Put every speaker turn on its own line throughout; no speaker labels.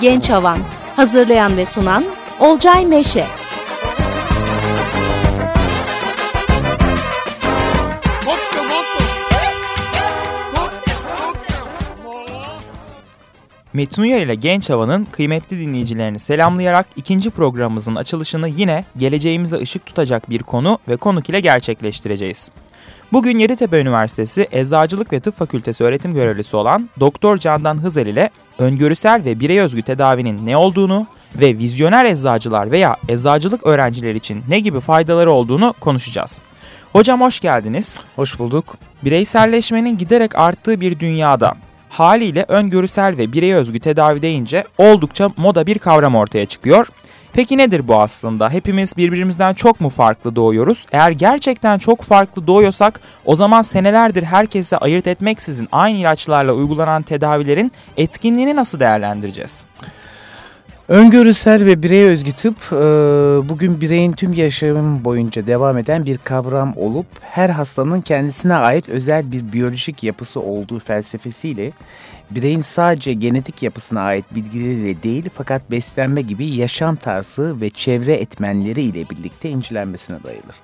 Genç Havan Hazırlayan ve sunan Olcay Meşe
Metin Uyar ile Genç Hava'nın kıymetli dinleyicilerini selamlayarak ikinci programımızın açılışını yine geleceğimize ışık tutacak bir konu ve konuk ile gerçekleştireceğiz. Bugün Yeditepe Üniversitesi Eczacılık ve Tıp Fakültesi öğretim görevlisi olan Doktor Candan Hızel ile öngörüsel ve birey özgü tedavinin ne olduğunu ve vizyoner eczacılar veya eczacılık öğrenciler için ne gibi faydaları olduğunu konuşacağız. Hocam hoş geldiniz.
Hoş bulduk.
Bireyselleşmenin giderek arttığı bir dünyada haliyle öngörüsel ve birey özgü tedavi deyince oldukça moda bir kavram ortaya çıkıyor. Peki nedir bu aslında? Hepimiz birbirimizden çok mu farklı doğuyoruz? Eğer gerçekten çok farklı doğuyorsak o zaman senelerdir herkese ayırt etmeksizin aynı ilaçlarla uygulanan tedavilerin etkinliğini nasıl değerlendireceğiz?
Öngörüsel ve birey özgü tıp e, bugün bireyin tüm yaşamı boyunca devam eden bir kavram olup her hastanın kendisine ait özel bir biyolojik yapısı olduğu felsefesiyle bireyin sadece genetik yapısına ait bilgileriyle değil fakat beslenme gibi yaşam tarzı ve çevre etmenleri ile birlikte incelenmesine dayanır.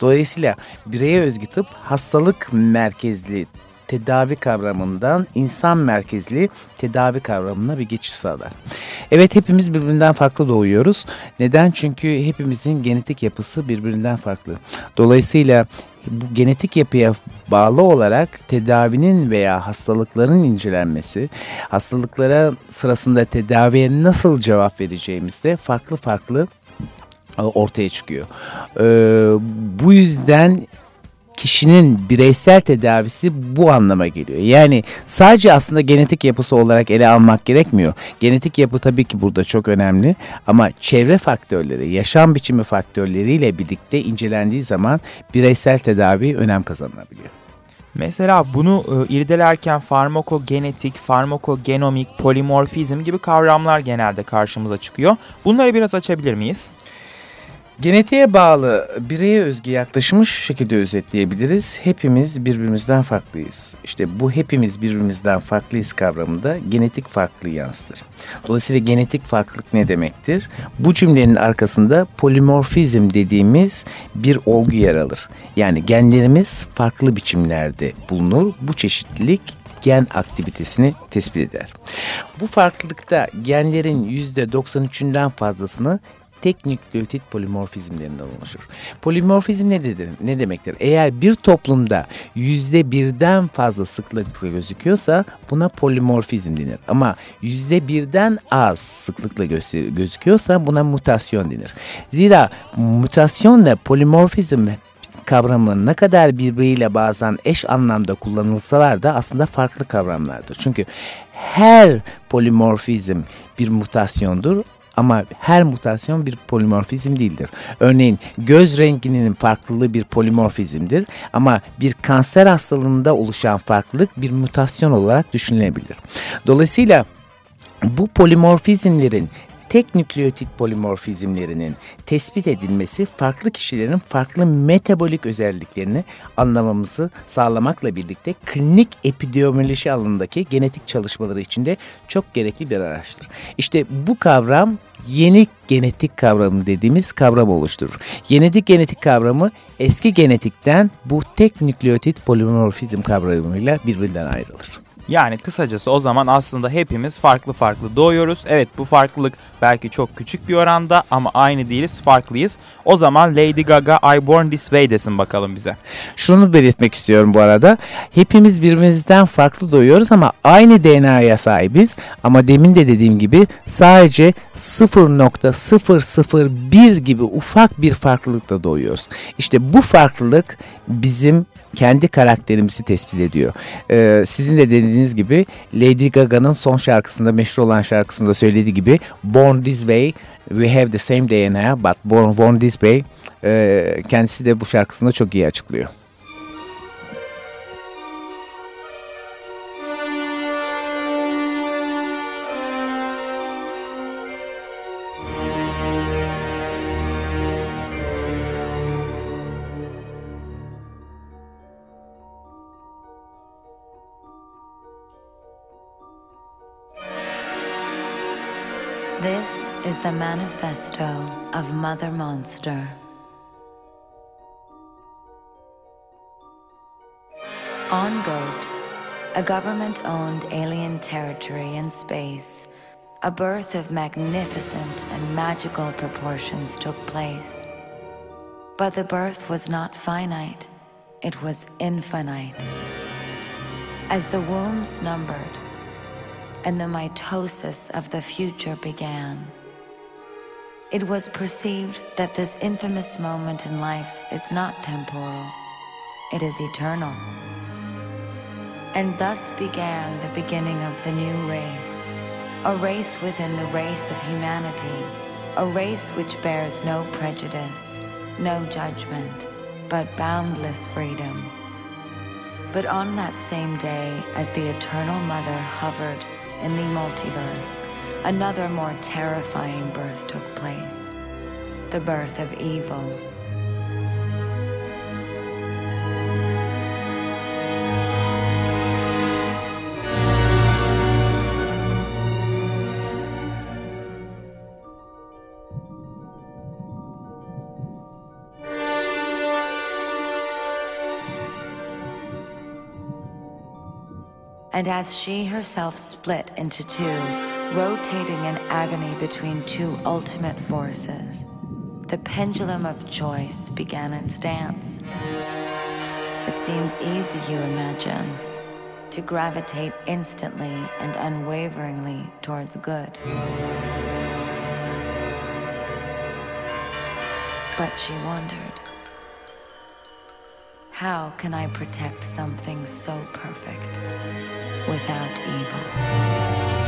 Dolayısıyla bireye özgü tıp hastalık merkezli tedavi kavramından insan merkezli tedavi kavramına bir geçiş sağlar. Evet hepimiz birbirinden farklı doğuyoruz. Neden? Çünkü hepimizin genetik yapısı birbirinden farklı. Dolayısıyla bu genetik yapıya bağlı olarak tedavinin veya hastalıkların incelenmesi, hastalıklara sırasında tedaviye nasıl cevap vereceğimizde farklı farklı e, ortaya çıkıyor. Ee, bu yüzden kişinin bireysel tedavisi bu anlama geliyor. Yani sadece aslında genetik yapısı olarak ele almak gerekmiyor. Genetik yapı tabii ki burada çok önemli ama çevre faktörleri, yaşam biçimi faktörleriyle birlikte incelendiği zaman bireysel tedavi önem kazanabiliyor.
Mesela bunu e, irdelerken farmakogenetik, farmakogenomik, polimorfizm gibi kavramlar genelde karşımıza çıkıyor. Bunları biraz açabilir miyiz?
Genetiğe bağlı bireye özgü yaklaşımı şu şekilde özetleyebiliriz. Hepimiz birbirimizden farklıyız. İşte bu hepimiz birbirimizden farklıyız kavramında genetik farklılığı yansıtır. Dolayısıyla genetik farklılık ne demektir? Bu cümlenin arkasında polimorfizm dediğimiz bir olgu yer alır. Yani genlerimiz farklı biçimlerde bulunur. Bu çeşitlilik gen aktivitesini tespit eder. Bu farklılıkta genlerin %93'ünden fazlasını tek nükleotit polimorfizmlerinden oluşur. Polimorfizm ne, dedir, ne demektir? Eğer bir toplumda yüzde birden fazla sıklıkla gözüküyorsa buna polimorfizm denir. Ama yüzde birden az sıklıkla gözüküyorsa buna mutasyon denir. Zira mutasyonla polimorfizm kavramı ne kadar birbiriyle bazen eş anlamda kullanılsalar da aslında farklı kavramlardır. Çünkü her polimorfizm bir mutasyondur ama her mutasyon bir polimorfizm değildir. Örneğin göz renginin farklılığı bir polimorfizmdir ama bir kanser hastalığında oluşan farklılık bir mutasyon olarak düşünülebilir. Dolayısıyla bu polimorfizmlerin tek nükleotit polimorfizmlerinin tespit edilmesi farklı kişilerin farklı metabolik özelliklerini anlamamızı sağlamakla birlikte klinik epidemioloji alanındaki genetik çalışmaları içinde çok gerekli bir araçtır. İşte bu kavram yeni genetik kavramı dediğimiz kavram oluşturur. Yenilik genetik kavramı eski genetikten bu tek nükleotit polimorfizm kavramıyla birbirinden ayrılır.
Yani kısacası o zaman aslında hepimiz farklı farklı doğuyoruz. Evet bu farklılık belki çok küçük bir oranda ama aynı değiliz, farklıyız. O zaman Lady Gaga I Born This Way desin bakalım bize.
Şunu belirtmek istiyorum bu arada. Hepimiz birbirimizden farklı doğuyoruz ama aynı DNA'ya sahibiz. Ama demin de dediğim gibi sadece 0.001 gibi ufak bir farklılıkla doğuyoruz. İşte bu farklılık bizim kendi karakterimizi tespit ediyor. Ee, sizin de dediğiniz gibi Lady Gaga'nın son şarkısında meşhur olan şarkısında söylediği gibi Born This Way We Have The Same DNA But Born, born This Way ee, kendisi de bu şarkısında çok iyi açıklıyor.
Manifesto of Mother Monster. On Goat, a government owned alien territory in space, a birth of magnificent and magical proportions took place. But the birth was not finite, it was infinite. As the wombs numbered and the mitosis of the future began, it was perceived that this infamous moment in life is not temporal, it is eternal. And thus began the beginning of the new race, a race within the race of humanity, a race which bears no prejudice, no judgment, but boundless freedom. But on that same day, as the Eternal Mother hovered in the multiverse, another more terrifying birth took place the birth of evil. And as she herself split into two, rotating in agony between two ultimate forces, the pendulum of choice began its dance. It seems easy, you imagine, to gravitate instantly and unwaveringly towards good. But she wondered how can I protect something so perfect without evil?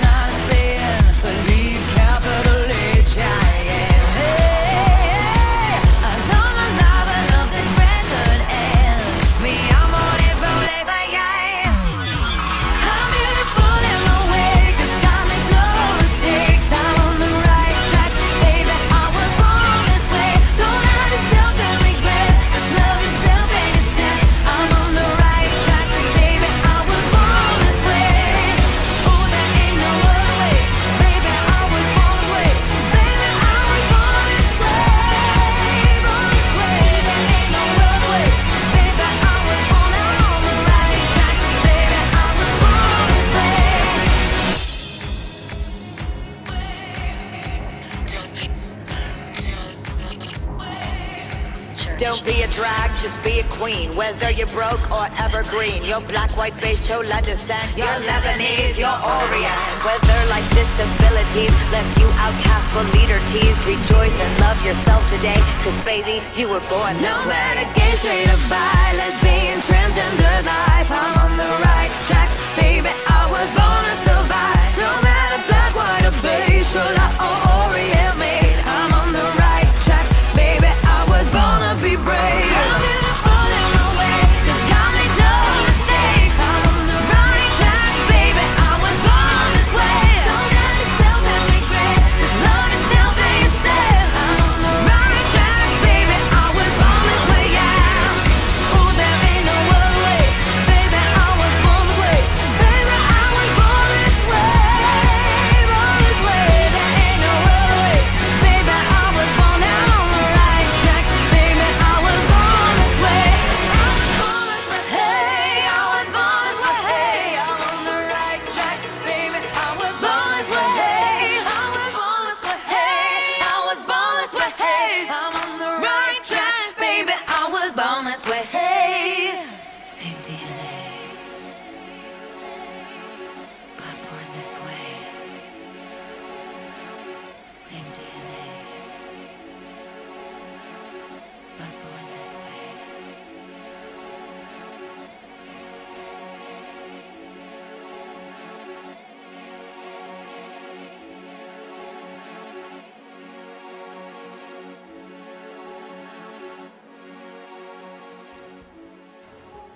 beige, chola descent. You're Lebanese, you're Orient. Whether life's disabilities left you outcast but leader teased, rejoice and love yourself today. Cause baby, you were born this
No
way.
matter gay, straight or bi, lesbian, transgender life, I'm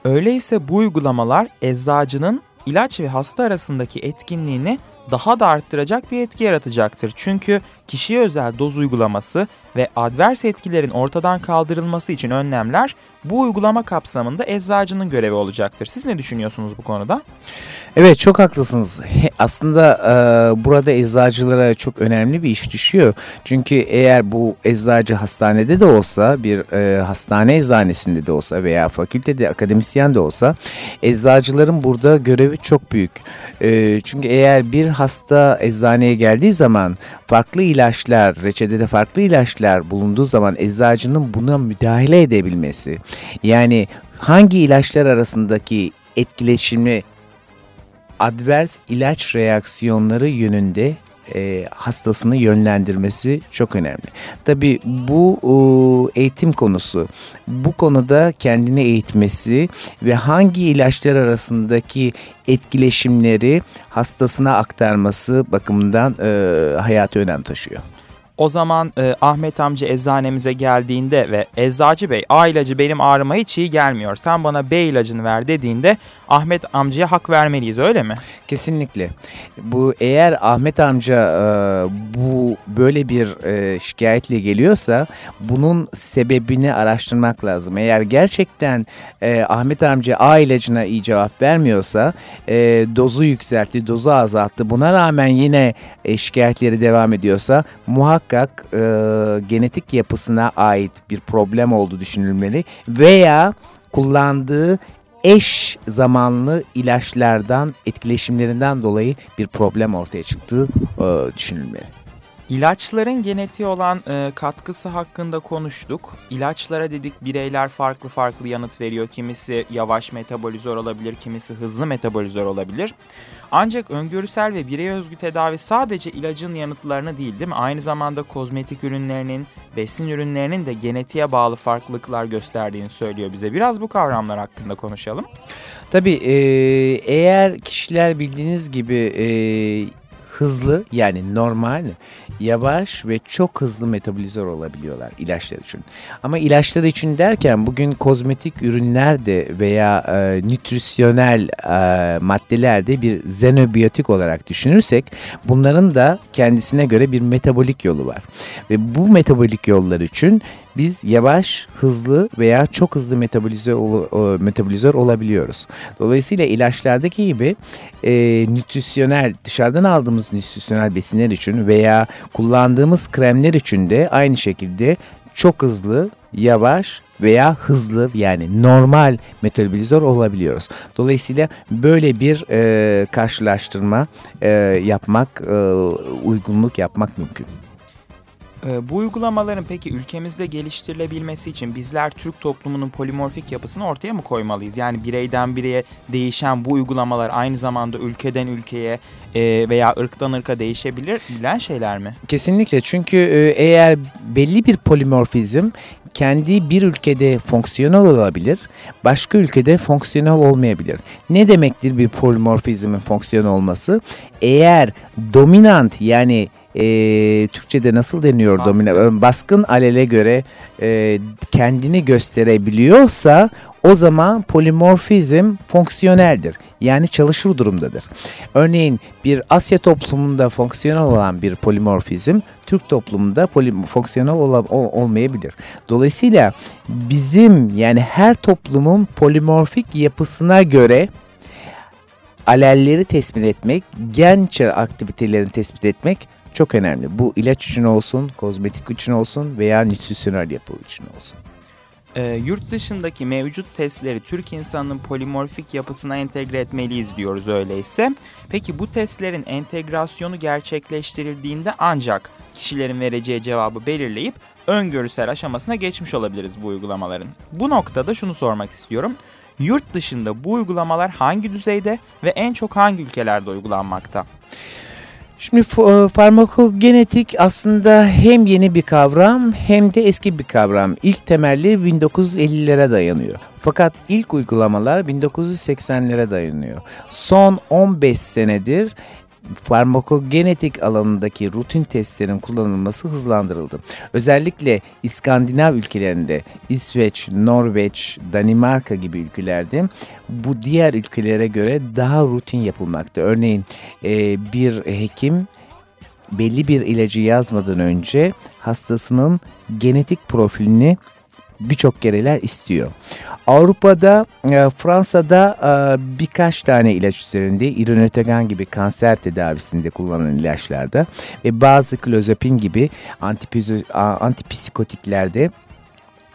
Öyleyse bu uygulamalar eczacının ilaç ve hasta arasındaki etkinliğini daha da arttıracak bir etki yaratacaktır. Çünkü kişiye özel doz uygulaması ve advers etkilerin ortadan kaldırılması için önlemler bu uygulama kapsamında eczacının görevi olacaktır. Siz ne düşünüyorsunuz bu konuda?
Evet çok haklısınız. Aslında e, burada eczacılara çok önemli bir iş düşüyor. Çünkü eğer bu eczacı hastanede de olsa, bir e, hastane eczanesinde de olsa veya fakültede akademisyen de olsa eczacıların burada görevi çok büyük. E, çünkü eğer bir hasta eczaneye geldiği zaman farklı ilaçlar, reçetede farklı ilaçlar bulunduğu zaman eczacının buna müdahale edebilmesi. Yani hangi ilaçlar arasındaki etkileşimi advers ilaç reaksiyonları yönünde e, hastasını yönlendirmesi çok önemli. Tabi bu e, eğitim konusu. Bu konuda kendini eğitmesi ve hangi ilaçlar arasındaki etkileşimleri hastasına aktarması bakımından e, hayati önem taşıyor.
O zaman e, Ahmet amca eczanemize geldiğinde ve eczacı bey A ilacı benim ağrıma hiç iyi gelmiyor. Sen bana B ilacını ver dediğinde Ahmet amcaya hak vermeliyiz öyle mi?
Kesinlikle. Bu eğer Ahmet amca e, bu böyle bir e, şikayetle geliyorsa bunun sebebini araştırmak lazım. Eğer gerçekten e, Ahmet amca A ilacına iyi cevap vermiyorsa e, dozu yükseltti, dozu azalttı. Buna rağmen yine e, şikayetleri devam ediyorsa muhakkak e, genetik yapısına ait bir problem olduğu düşünülmeli veya kullandığı eş zamanlı ilaçlardan etkileşimlerinden dolayı bir problem ortaya çıktığı e, düşünülmeli.
İlaçların genetiğe olan e, katkısı hakkında konuştuk. İlaçlara dedik bireyler farklı farklı yanıt veriyor. Kimisi yavaş metabolizör olabilir, kimisi hızlı metabolizör olabilir. Ancak öngörüsel ve birey özgü tedavi sadece ilacın yanıtlarını değil değil mi? Aynı zamanda kozmetik ürünlerinin, besin ürünlerinin de genetiğe bağlı farklılıklar gösterdiğini söylüyor bize. Biraz bu kavramlar hakkında konuşalım.
Tabii e, eğer kişiler bildiğiniz gibi e, hızlı yani normal, yavaş ve çok hızlı metabolizör olabiliyorlar ilaçlar için. Ama ilaçlar için derken bugün kozmetik ürünlerde veya e, nütrisyonel e, maddelerde bir xenobiyotik olarak düşünürsek bunların da kendisine göre bir metabolik yolu var. Ve bu metabolik yollar için biz yavaş, hızlı veya çok hızlı metabolizör, ol- o- metabolizör olabiliyoruz. Dolayısıyla ilaçlardaki gibi e, nütrisyonel, dışarıdan aldığımız nütrisyonel besinler için veya kullandığımız kremler için de aynı şekilde çok hızlı, yavaş veya hızlı yani normal metabolizör olabiliyoruz. Dolayısıyla böyle bir e, karşılaştırma e, yapmak, e, uygunluk yapmak mümkün.
Ee, bu uygulamaların peki ülkemizde geliştirilebilmesi için bizler Türk toplumunun polimorfik yapısını ortaya mı koymalıyız? Yani bireyden bireye değişen bu uygulamalar aynı zamanda ülkeden ülkeye e, veya ırktan ırka değişebilir bilen şeyler mi?
Kesinlikle çünkü e, eğer belli bir polimorfizm kendi bir ülkede fonksiyonel olabilir, başka ülkede fonksiyonel olmayabilir. Ne demektir bir polimorfizmin fonksiyonel olması? Eğer dominant yani e, Türkçe'de nasıl deniyor
Baskın.
dominant baskın alele göre e, kendini gösterebiliyorsa o zaman polimorfizm fonksiyoneldir. Yani çalışır durumdadır. Örneğin bir Asya toplumunda fonksiyonel olan bir polimorfizm Türk toplumunda poli- fonksiyonel ol- olmayabilir. Dolayısıyla bizim yani her toplumun polimorfik yapısına göre alelleri tespit etmek, gen çağı aktivitelerini tespit etmek çok önemli. Bu ilaç için olsun, kozmetik için olsun veya nütrisyonel yapı için olsun.
Ee, yurt dışındaki mevcut testleri Türk insanının polimorfik yapısına entegre etmeliyiz diyoruz öyleyse. Peki bu testlerin entegrasyonu gerçekleştirildiğinde ancak kişilerin vereceği cevabı belirleyip öngörüsel aşamasına geçmiş olabiliriz bu uygulamaların. Bu noktada şunu sormak istiyorum. Yurt dışında bu uygulamalar hangi düzeyde ve en çok hangi ülkelerde uygulanmakta?
Şimdi e, farmakogenetik aslında hem yeni bir kavram hem de eski bir kavram. İlk temelli 1950'lere dayanıyor. Fakat ilk uygulamalar 1980'lere dayanıyor. Son 15 senedir farmakogenetik alanındaki rutin testlerin kullanılması hızlandırıldı. Özellikle İskandinav ülkelerinde İsveç, Norveç, Danimarka gibi ülkelerde bu diğer ülkelere göre daha rutin yapılmakta. Örneğin e, bir hekim belli bir ilacı yazmadan önce hastasının genetik profilini birçok kereler istiyor. Avrupa'da, e, Fransa'da e, birkaç tane ilaç üzerinde ironötegan gibi kanser tedavisinde kullanılan ilaçlarda ve bazı klozapin gibi antipsikotiklerde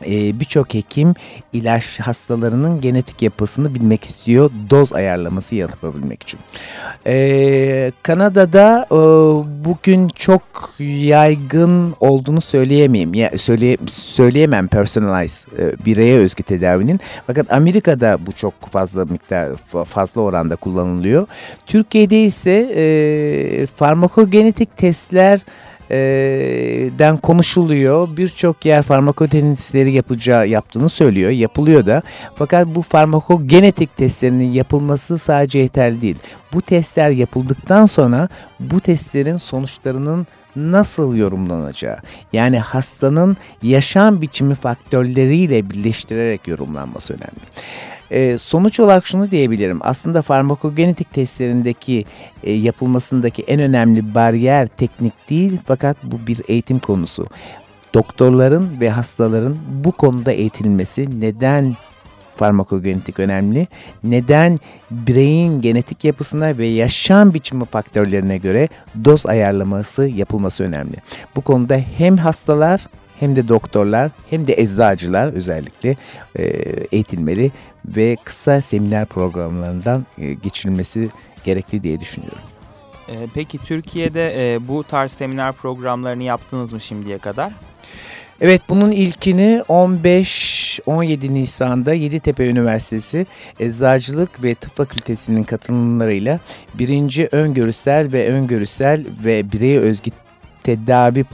e, birçok hekim ilaç hastalarının genetik yapısını bilmek istiyor doz ayarlaması yapabilmek için. E, Kanada'da e, bugün çok yaygın olduğunu söyleyemeyim. Ya, söyle, söyleyemem personalize e, bireye özgü tedavinin. Fakat Amerika'da bu çok fazla miktar fazla oranda kullanılıyor. Türkiye'de ise e, farmakogenetik testler den konuşuluyor. Birçok yer farmakotenistleri yapacağı yaptığını söylüyor. Yapılıyor da. Fakat bu farmakogenetik testlerinin yapılması sadece yeterli değil. Bu testler yapıldıktan sonra bu testlerin sonuçlarının nasıl yorumlanacağı yani hastanın yaşam biçimi faktörleriyle birleştirerek yorumlanması önemli. Ee, sonuç olarak şunu diyebilirim. Aslında farmakogenetik testlerindeki e, yapılmasındaki en önemli bariyer teknik değil fakat bu bir eğitim konusu. Doktorların ve hastaların bu konuda eğitilmesi neden farmakogenetik önemli? Neden bireyin genetik yapısına ve yaşam biçimi faktörlerine göre doz ayarlaması yapılması önemli? Bu konuda hem hastalar hem de doktorlar hem de eczacılar özellikle e, eğitilmeli ve kısa seminer programlarından e, geçirilmesi gerekli diye düşünüyorum.
Ee, peki Türkiye'de e, bu tarz seminer programlarını yaptınız mı şimdiye kadar?
Evet bunun ilkini 15-17 Nisan'da Yeditepe Üniversitesi Eczacılık ve Tıp Fakültesi'nin katılımlarıyla birinci öngörüsel ve öngörüsel ve bireye özgü tedavi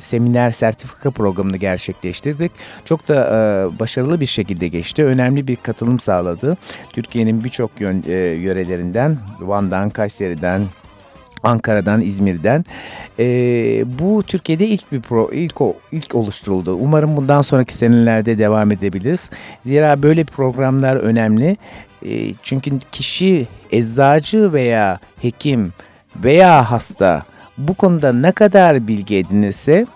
seminer sertifika programını gerçekleştirdik. Çok da e, başarılı bir şekilde geçti. Önemli bir katılım sağladı. Türkiye'nin birçok e, yörelerinden, Van'dan, Kayseri'den, Ankara'dan, İzmir'den. E, bu Türkiye'de ilk bir pro, ilk ilk oluşturuldu. Umarım bundan sonraki senelerde devam edebiliriz. Zira böyle programlar önemli. E, çünkü kişi eczacı veya hekim veya hasta bu konuda ne kadar bilgi edinirse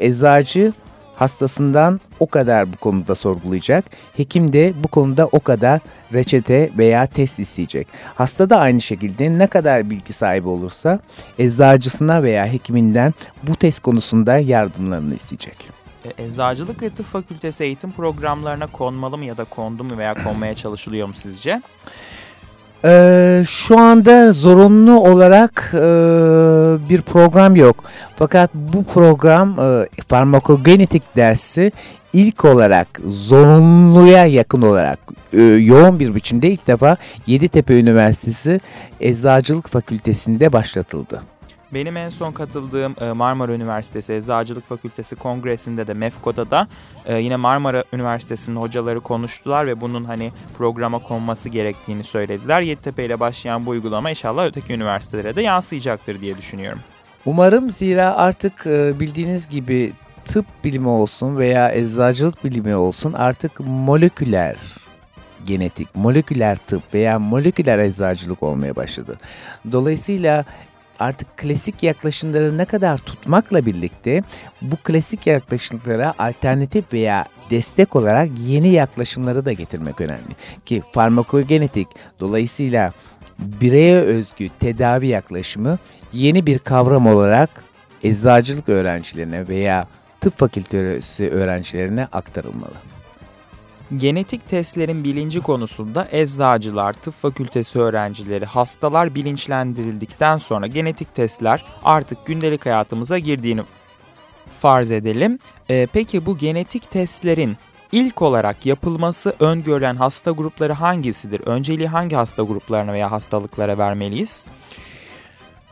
eczacı hastasından o kadar bu konuda sorgulayacak. Hekim de bu konuda o kadar reçete veya test isteyecek. Hasta da aynı şekilde ne kadar bilgi sahibi olursa eczacısına veya hekiminden bu test konusunda yardımlarını isteyecek.
E, Eczacılık ve Tıp Fakültesi eğitim programlarına konmalı mı ya da kondu mu veya konmaya çalışılıyor mu sizce?
Ee, şu anda zorunlu olarak e, bir program yok. Fakat bu program e, farmakogenetik dersi ilk olarak zorunluya yakın olarak e, yoğun bir biçimde ilk defa Yeditepe Üniversitesi Eczacılık Fakültesi'nde başlatıldı.
Benim en son katıldığım e, Marmara Üniversitesi Eczacılık Fakültesi Kongresi'nde de MEFKO'da da e, yine Marmara Üniversitesi'nin hocaları konuştular ve bunun hani programa konması gerektiğini söylediler. Yeditepe ile başlayan bu uygulama inşallah öteki üniversitelere de yansıyacaktır diye düşünüyorum.
Umarım zira artık e, bildiğiniz gibi tıp bilimi olsun veya eczacılık bilimi olsun artık moleküler genetik, moleküler tıp veya moleküler eczacılık olmaya başladı. Dolayısıyla artık klasik yaklaşımları ne kadar tutmakla birlikte bu klasik yaklaşımlara alternatif veya destek olarak yeni yaklaşımları da getirmek önemli. Ki farmakogenetik dolayısıyla bireye özgü tedavi yaklaşımı yeni bir kavram olarak eczacılık öğrencilerine veya tıp fakültesi öğrencilerine aktarılmalı.
Genetik testlerin bilinci konusunda eczacılar, tıp fakültesi öğrencileri, hastalar bilinçlendirildikten sonra genetik testler artık gündelik hayatımıza girdiğini farz edelim. Ee, peki bu genetik testlerin ilk olarak yapılması öngörülen hasta grupları hangisidir? Önceliği hangi hasta gruplarına veya hastalıklara vermeliyiz?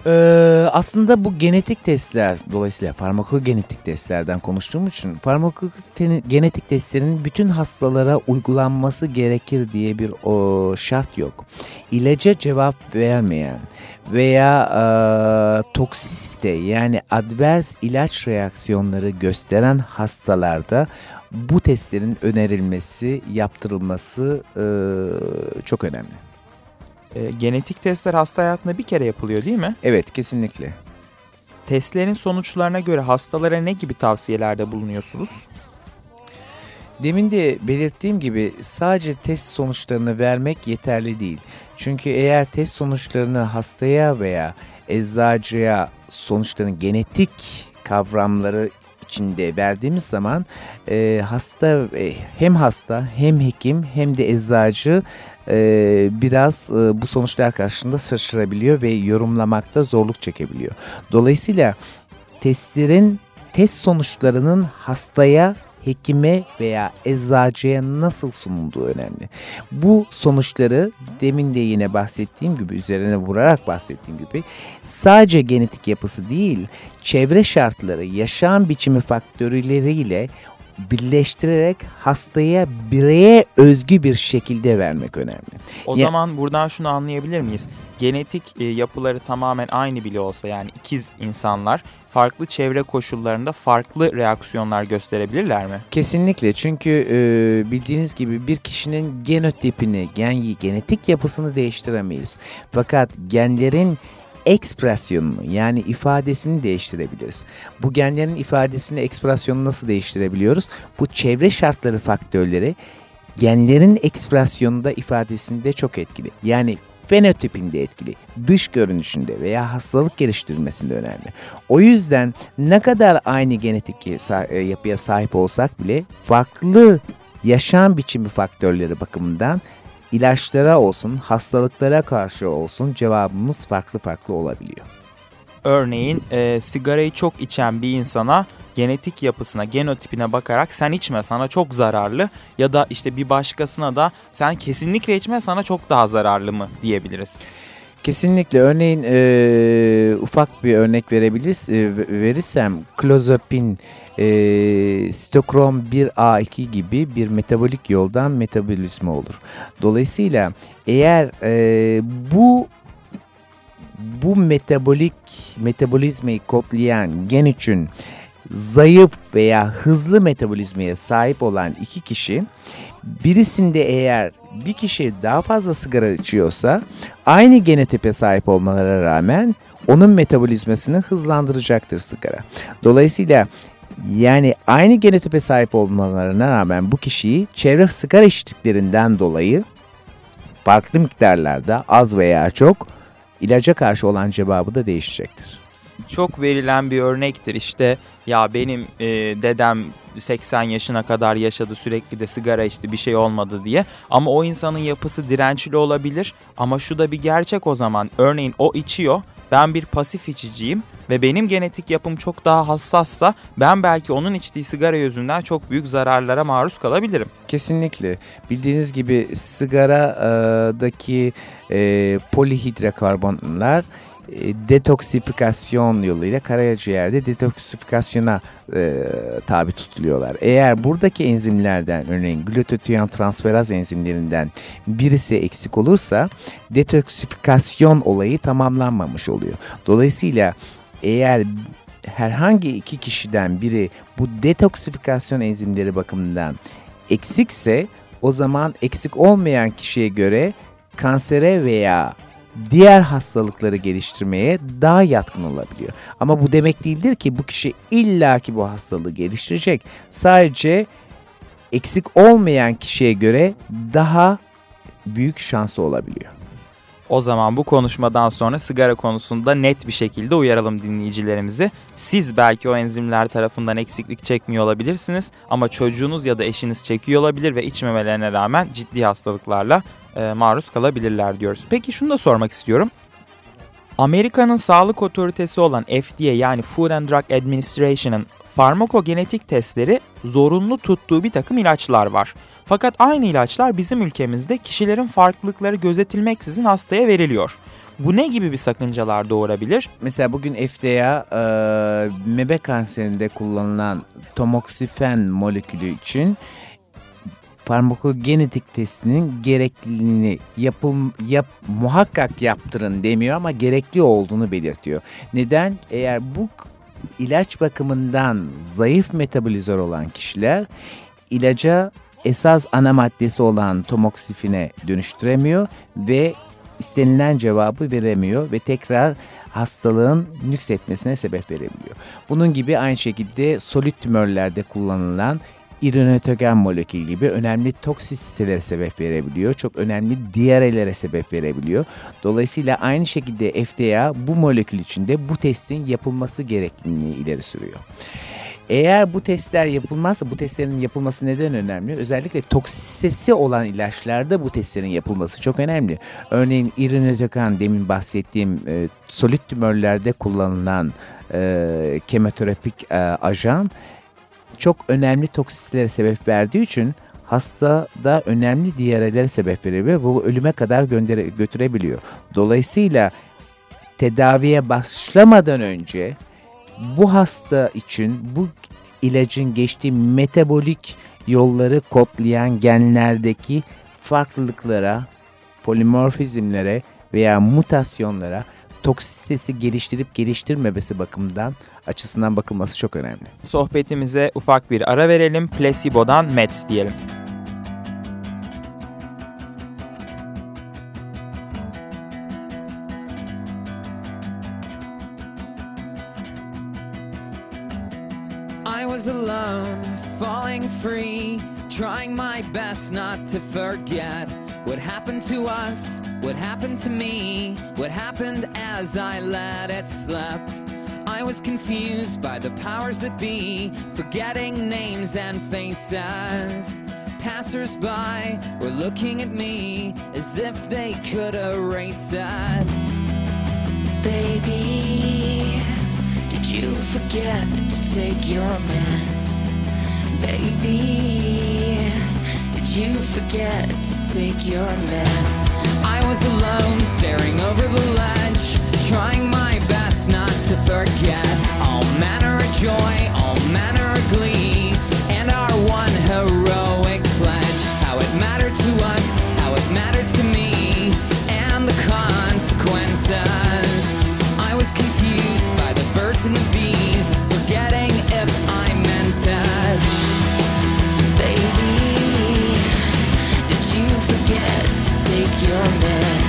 Ee, aslında bu genetik testler dolayısıyla farmakogenetik testlerden konuştuğum için farmakogenetik testlerin bütün hastalara uygulanması gerekir diye bir o, şart yok. İlaca cevap vermeyen veya e, toksiste yani advers ilaç reaksiyonları gösteren hastalarda bu testlerin önerilmesi, yaptırılması e, çok önemli.
Ee, genetik testler hasta hayatında bir kere yapılıyor değil mi?
Evet kesinlikle.
Testlerin sonuçlarına göre hastalara ne gibi tavsiyelerde bulunuyorsunuz?
Demin de belirttiğim gibi sadece test sonuçlarını vermek yeterli değil. Çünkü eğer test sonuçlarını hastaya veya eczacıya sonuçların genetik kavramları içinde verdiğimiz zaman e, hasta e, hem hasta hem hekim hem de eczacı e, biraz e, bu sonuçlar karşısında şaşırabiliyor ve yorumlamakta zorluk çekebiliyor. Dolayısıyla testlerin test sonuçlarının hastaya hekime veya eczacıya nasıl sunulduğu önemli. Bu sonuçları demin de yine bahsettiğim gibi üzerine vurarak bahsettiğim gibi sadece genetik yapısı değil çevre şartları, yaşam biçimi faktörleriyle birleştirerek hastaya bireye özgü bir şekilde vermek önemli.
O
Ya-
zaman buradan şunu anlayabilir miyiz? Genetik e, yapıları tamamen aynı bile olsa yani ikiz insanlar farklı çevre koşullarında farklı reaksiyonlar gösterebilirler mi?
Kesinlikle çünkü e, bildiğiniz gibi bir kişinin genotipini, gen, genetik yapısını değiştiremeyiz. Fakat genlerin ekspresyonunu yani ifadesini değiştirebiliriz. Bu genlerin ifadesini, ekspresyonunu nasıl değiştirebiliyoruz? Bu çevre şartları faktörleri genlerin ekspresyonunda ifadesinde çok etkili. Yani fenotipinde etkili, dış görünüşünde veya hastalık geliştirmesinde önemli. O yüzden ne kadar aynı genetik e, yapıya sahip olsak bile farklı yaşam biçimi faktörleri bakımından ilaçlara olsun, hastalıklara karşı olsun cevabımız farklı farklı olabiliyor.
Örneğin e, sigarayı çok içen bir insana genetik yapısına, genotipine bakarak sen içme sana çok zararlı ya da işte bir başkasına da sen kesinlikle içme sana çok daha zararlı mı diyebiliriz.
Kesinlikle. Örneğin e, ufak bir örnek verebiliriz, e, verirsem klozapin, e, sitokrom 1A2 gibi bir metabolik yoldan metabolizma olur. Dolayısıyla eğer e, bu bu metabolik metabolizmayı kodlayan gen için zayıf veya hızlı metabolizmaya sahip olan iki kişi birisinde eğer bir kişi daha fazla sigara içiyorsa aynı genotipe sahip olmalara rağmen onun metabolizmasını hızlandıracaktır sigara. Dolayısıyla yani aynı genotipe sahip olmalarına rağmen bu kişiyi çevre sigara içtiklerinden dolayı farklı miktarlarda az veya çok ilaca karşı olan cevabı da değişecektir.
çok verilen bir örnektir. İşte ya benim e, dedem 80 yaşına kadar yaşadı sürekli de sigara içti bir şey olmadı diye. Ama o insanın yapısı dirençli olabilir. Ama şu da bir gerçek o zaman. Örneğin o içiyor. Ben bir pasif içiciyim ve benim genetik yapım çok daha hassassa ben belki onun içtiği sigara yüzünden çok büyük zararlara maruz kalabilirim.
Kesinlikle. Bildiğiniz gibi sigaradaki e, polihidrokarbonlar detoksifikasyon yoluyla karaciğerde detoksifikasyona e, tabi tutuluyorlar. Eğer buradaki enzimlerden örneğin glutatiyon transferaz enzimlerinden birisi eksik olursa detoksifikasyon olayı tamamlanmamış oluyor. Dolayısıyla eğer herhangi iki kişiden biri bu detoksifikasyon enzimleri bakımından eksikse o zaman eksik olmayan kişiye göre kansere veya diğer hastalıkları geliştirmeye daha yatkın olabiliyor. Ama bu demek değildir ki bu kişi illaki bu hastalığı geliştirecek. Sadece eksik olmayan kişiye göre daha büyük şansı olabiliyor.
O zaman bu konuşmadan sonra sigara konusunda net bir şekilde uyaralım dinleyicilerimizi. Siz belki o enzimler tarafından eksiklik çekmiyor olabilirsiniz ama çocuğunuz ya da eşiniz çekiyor olabilir ve içmemelerine rağmen ciddi hastalıklarla e, maruz kalabilirler diyoruz. Peki şunu da sormak istiyorum. Amerika'nın sağlık otoritesi olan FDA yani Food and Drug Administration'ın farmakogenetik testleri zorunlu tuttuğu bir takım ilaçlar var. Fakat aynı ilaçlar bizim ülkemizde kişilerin farklılıkları gözetilmeksizin hastaya veriliyor. Bu ne gibi bir sakıncalar doğurabilir?
Mesela bugün FDA e, mebe kanserinde kullanılan tomoksifen molekülü için farmakogenetik testinin gerekliliğini yapıl, yap, muhakkak yaptırın demiyor ama gerekli olduğunu belirtiyor. Neden? Eğer bu ilaç bakımından zayıf metabolizör olan kişiler ilaca esas ana maddesi olan tomoksifine dönüştüremiyor ve istenilen cevabı veremiyor ve tekrar hastalığın nüksetmesine sebep verebiliyor. Bunun gibi aynı şekilde solid tümörlerde kullanılan irinötogen molekül gibi önemli toksisitelere sebep verebiliyor. Çok önemli diarelere sebep verebiliyor. Dolayısıyla aynı şekilde FDA bu molekül içinde bu testin yapılması gerekliliğini ileri sürüyor. Eğer bu testler yapılmazsa bu testlerin yapılması neden önemli? Özellikle toksisitesi olan ilaçlarda bu testlerin yapılması çok önemli. Örneğin irinötokan demin bahsettiğim e, solid tümörlerde kullanılan e, kemoterapik e, ajan çok önemli toksisitlere sebep verdiği için hastada önemli diyarelere sebep verebiliyor. Bu ölüme kadar göndere, götürebiliyor. Dolayısıyla tedaviye başlamadan önce bu hasta için bu ilacın geçtiği metabolik yolları kodlayan genlerdeki farklılıklara, polimorfizmlere veya mutasyonlara toksisitesi geliştirip geliştirmemesi bakımından açısından bakılması çok önemli.
Sohbetimize ufak bir ara verelim. Placebo'dan Mets diyelim.
Free, trying my best not to forget what happened to us, what happened to me, what happened as I let it slip. I was confused by the powers that be, forgetting names and faces. Passers-by were looking at me as if they could erase it.
Baby, did you forget to take your meds? Baby, did you forget to take your meds?
I was alone, staring over the ledge, trying my best not to forget all manner of joy, all manner of glee, and our one heroic pledge. How it mattered to us, how it mattered to me, and the consequences. I was confused by the birds and the bees, forgetting
Baby, did you forget to take your meds?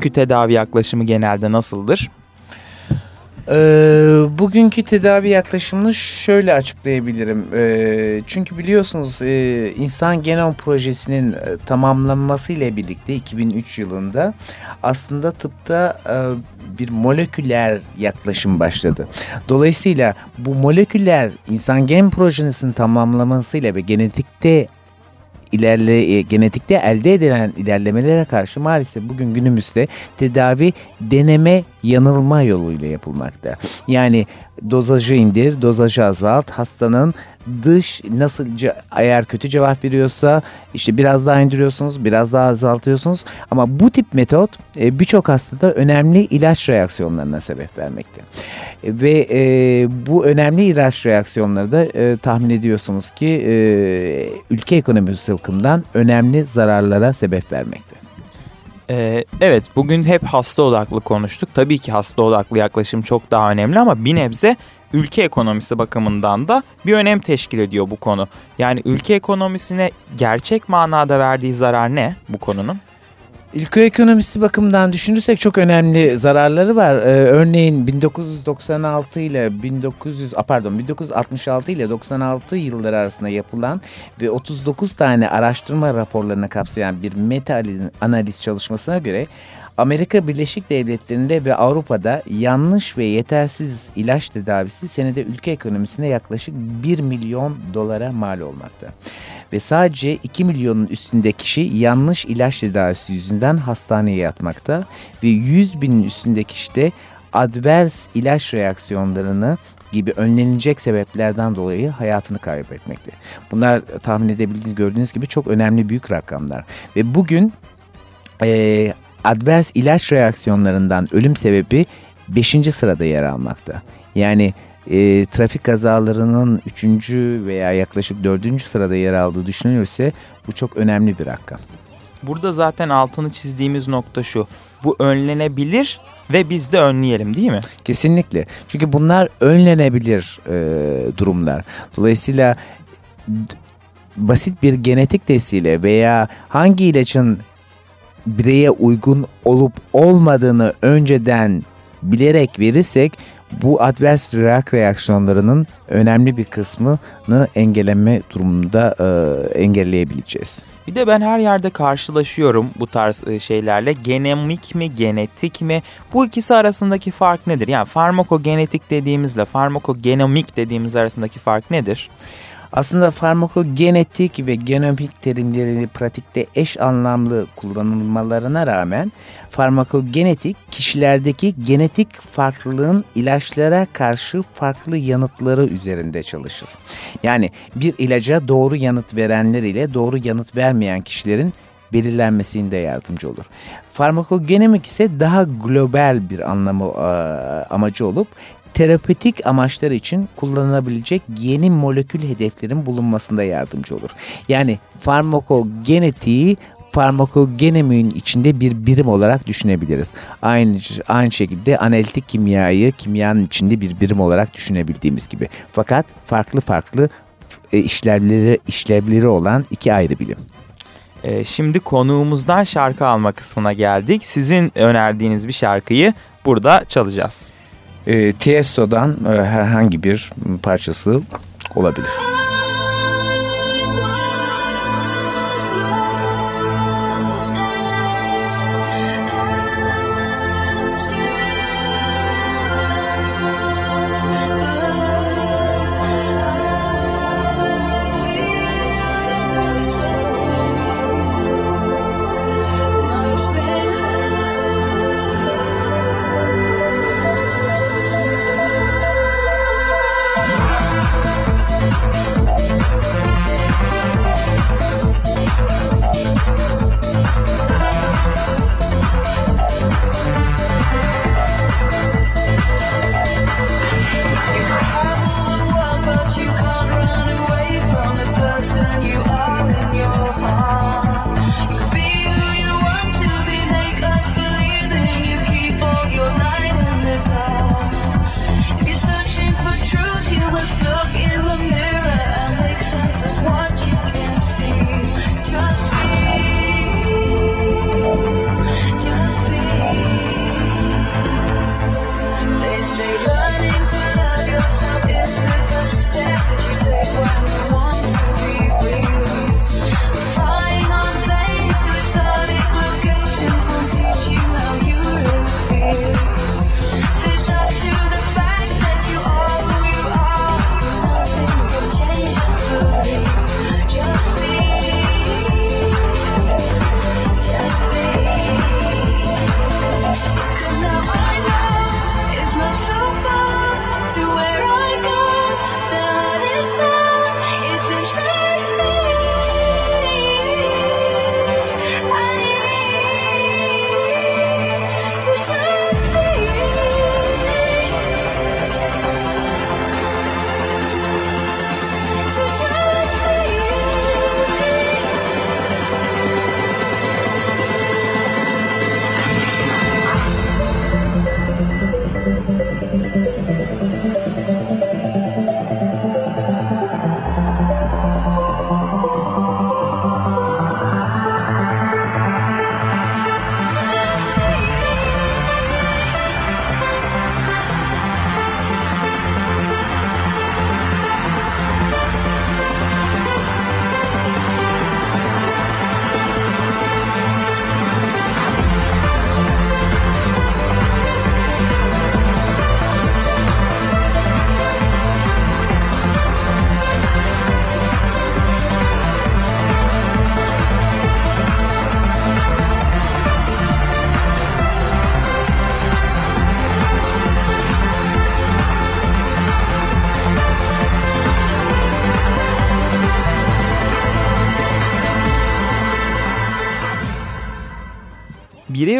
Bugünkü tedavi yaklaşımı genelde nasıldır?
Ee, bugünkü tedavi yaklaşımını şöyle açıklayabilirim. Ee, çünkü biliyorsunuz e, insan genom projesinin e, tamamlanması ile birlikte 2003 yılında aslında tıpta e, bir moleküler yaklaşım başladı. Dolayısıyla bu moleküler insan gen projesinin tamamlamasıyla ve genetikte ilerle e, genetikte elde edilen ilerlemelere karşı maalesef bugün günümüzde tedavi deneme yanılma yoluyla yapılmakta. Yani dozajı indir, dozajı azalt, hastanın dış nasıl eğer kötü cevap veriyorsa işte biraz daha indiriyorsunuz, biraz daha azaltıyorsunuz. Ama bu tip metot e, birçok hastada önemli ilaç reaksiyonlarına sebep vermekte. Ve e, bu önemli ilaç reaksiyonları da e, tahmin ediyorsunuz ki e, ülke ekonomisi bakımından önemli zararlara sebep vermekte.
Ee, evet bugün hep hasta odaklı konuştuk. Tabii ki hasta odaklı yaklaşım çok daha önemli ama bir nebze ülke ekonomisi bakımından da bir önem teşkil ediyor bu konu. Yani ülke ekonomisine gerçek manada verdiği zarar ne bu konunun?
Ülke ekonomisi bakımından düşünürsek çok önemli zararları var. Ee, örneğin 1996 ile 1900 a, pardon 1966 ile 96 yılları arasında yapılan ve 39 tane araştırma raporlarını kapsayan bir meta analiz çalışmasına göre Amerika Birleşik Devletleri'nde ve Avrupa'da yanlış ve yetersiz ilaç tedavisi senede ülke ekonomisine yaklaşık 1 milyon dolara mal olmakta. Ve sadece 2 milyonun üstünde kişi yanlış ilaç tedavisi yüzünden hastaneye yatmakta ve 100 binin üstünde kişi de advers ilaç reaksiyonlarını gibi önlenecek sebeplerden dolayı hayatını kaybetmekte. Bunlar tahmin edebildiğiniz gördüğünüz gibi çok önemli büyük rakamlar. Ve bugün eee advers ilaç reaksiyonlarından ölüm sebebi 5. sırada yer almakta. Yani e, trafik kazalarının 3. veya yaklaşık 4. sırada yer aldığı düşünülürse bu çok önemli bir rakam.
Burada zaten altını çizdiğimiz nokta şu. Bu önlenebilir ve biz de önleyelim değil mi?
Kesinlikle. Çünkü bunlar önlenebilir e, durumlar. Dolayısıyla basit bir genetik testiyle veya hangi ilacın bireye uygun olup olmadığını önceden bilerek verirsek bu advers drug reaksiyonlarının önemli bir kısmını engelleme durumunda e, engelleyebileceğiz.
Bir de ben her yerde karşılaşıyorum bu tarz e, şeylerle. Genemik mi, genetik mi? Bu ikisi arasındaki fark nedir? Yani farmakogenetik dediğimizle farmakogenomik dediğimiz arasındaki fark nedir?
Aslında farmakogenetik ve genomik terimleri pratikte eş anlamlı kullanılmalarına rağmen farmakogenetik kişilerdeki genetik farklılığın ilaçlara karşı farklı yanıtları üzerinde çalışır. Yani bir ilaca doğru yanıt verenler ile doğru yanıt vermeyen kişilerin belirlenmesinde yardımcı olur. Farmakogenomik ise daha global bir anlamı e, amacı olup terapötik amaçlar için kullanılabilecek yeni molekül hedeflerin bulunmasında yardımcı olur. Yani farmakogenetiği farmakogenemiğin içinde bir birim olarak düşünebiliriz. Aynı aynı şekilde analitik kimyayı kimyanın içinde bir birim olarak düşünebildiğimiz gibi. Fakat farklı farklı e, işlevleri işlevleri olan iki ayrı bilim.
E, şimdi konuğumuzdan şarkı alma kısmına geldik. Sizin önerdiğiniz bir şarkıyı burada çalacağız.
E, Tiesto'dan e, herhangi bir parçası olabilir.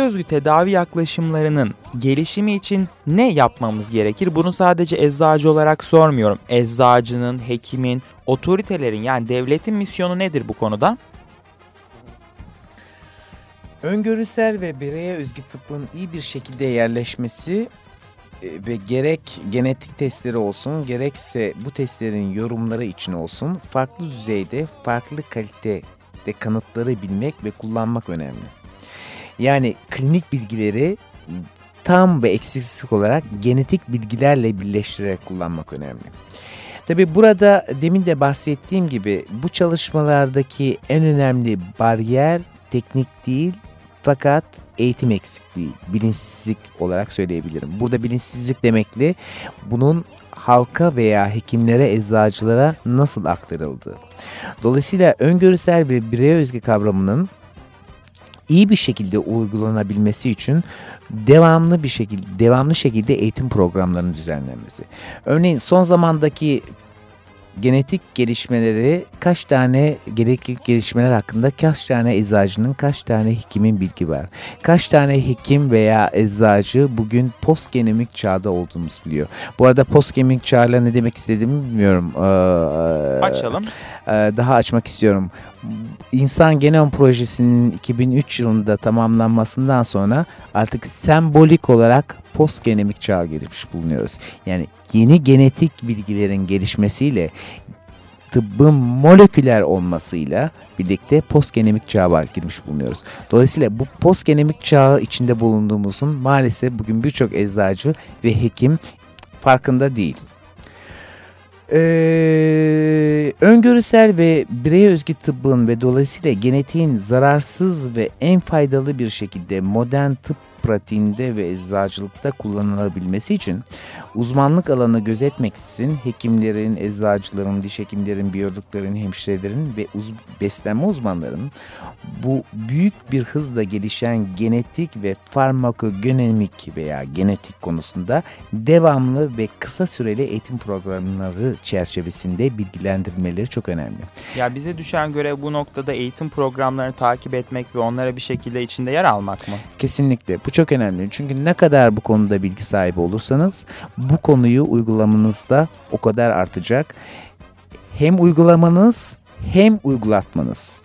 Özgü tedavi yaklaşımlarının gelişimi için ne yapmamız gerekir? Bunu sadece eczacı olarak sormuyorum. Eczacının, hekimin, otoritelerin yani devletin misyonu nedir bu konuda?
Öngörüsel ve bireye özgü tıbbın iyi bir şekilde yerleşmesi e, ve gerek genetik testleri olsun gerekse bu testlerin yorumları için olsun farklı düzeyde farklı kalitede kanıtları bilmek ve kullanmak önemli. Yani klinik bilgileri tam ve eksiksiz olarak genetik bilgilerle birleştirerek kullanmak önemli. Tabi burada demin de bahsettiğim gibi bu çalışmalardaki en önemli bariyer teknik değil fakat eğitim eksikliği, bilinçsizlik olarak söyleyebilirim. Burada bilinçsizlik demekle bunun halka veya hekimlere, eczacılara nasıl aktarıldığı. Dolayısıyla öngörüsel ve bireye özgü kavramının iyi bir şekilde uygulanabilmesi için devamlı bir şekilde devamlı şekilde eğitim programlarının düzenlenmesi. Örneğin son zamandaki genetik gelişmeleri kaç tane genetik gelişmeler hakkında kaç tane eczacının kaç tane hekimin bilgi var. Kaç tane hekim veya eczacı bugün postgenomik çağda olduğumuzu biliyor. Bu arada postgenomik çağla ne demek istediğimi bilmiyorum. Ee,
Açalım.
e, daha açmak istiyorum. İnsan Genom Projesi'nin 2003 yılında tamamlanmasından sonra artık sembolik olarak postgenomik çağa girmiş bulunuyoruz. Yani yeni genetik bilgilerin gelişmesiyle tıbbın moleküler olmasıyla birlikte postgenomik çağa girmiş bulunuyoruz. Dolayısıyla bu postgenomik çağı içinde bulunduğumuzun maalesef bugün birçok eczacı ve hekim farkında değil. Ee, öngörüsel ve bireye özgü tıbbın ve dolayısıyla genetiğin zararsız ve en faydalı bir şekilde modern tıp pratiğinde ve eczacılıkta kullanılabilmesi için uzmanlık alanı gözetmeksizin hekimlerin, eczacıların, diş hekimlerin, biyologların, hemşirelerin ve uz beslenme uzmanlarının bu büyük bir hızla gelişen genetik ve farmakogenomik veya genetik konusunda devamlı ve kısa süreli eğitim programları çerçevesinde bilgilendirmeleri çok önemli.
Ya bize düşen görev bu noktada eğitim programlarını takip etmek ve onlara bir şekilde içinde yer almak mı?
Kesinlikle. Bu çok önemli. Çünkü ne kadar bu konuda bilgi sahibi olursanız bu konuyu uygulamanızda o kadar artacak. Hem uygulamanız hem uygulatmanız.